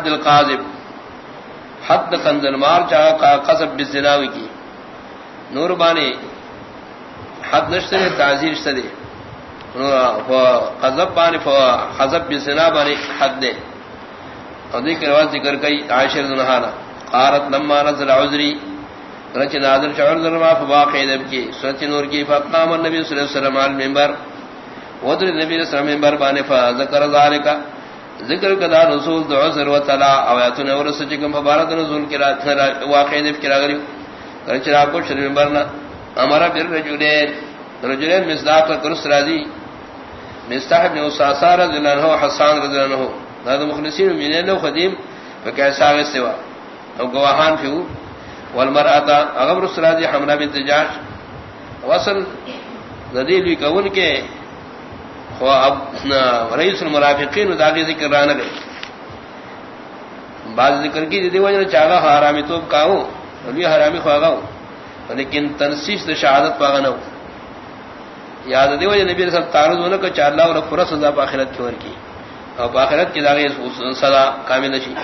حد القاذب حد کنزل مار چاہا قصب بالزناوی کی۔ نور بانے حد نشترے تعزیر شترے قذب بانے حذب بالزنا بانے حد دے۔ اور دیکھ رواز ذکر کئی عائشر دنہانا قارت لما نزل عذری، رچ نازل شعر ذرما فواقع دب کی سنت نور کی فقام النبی صلی اللہ علیہ وسلم علی المنبر ودر نبی صلی اللہ علیہ وسلم منبر بانے فذکر ذالک ذکر کدا رسول دعا سر و تعالی اواتن اور سچکم مبارک نزول کی رات واقع دب کی راگری کرچ را کو شر منبر نہ امر بر رجلین رجلین مصداق کرس راضی مستحب نے اساسا رضی اللہ عنہ، حسان رضی اللہ عنہ۔ هذا مخلصین من انه قدیم فكيسا سوا۔ او گواہان فیو والمرأة اغبر السراجی حملہ بنت جاش۔ وصل ذدیل بھی کون کے اب رئیس المرافقین داغی ذکر رانا گئی بعض ذکر کی دیدی وجہ چاہا حرامی توب کاؤ ابھی حرامی خواگاؤ لیکن تنسیس دا شہادت پاگا نو یاد دی وجہ نبی رسول تعرض ہونا کہ چاہ اللہ اور پورا سزا پاخرت کی ور کی۔ اور پاخرت کی داغی سزا کامل نشی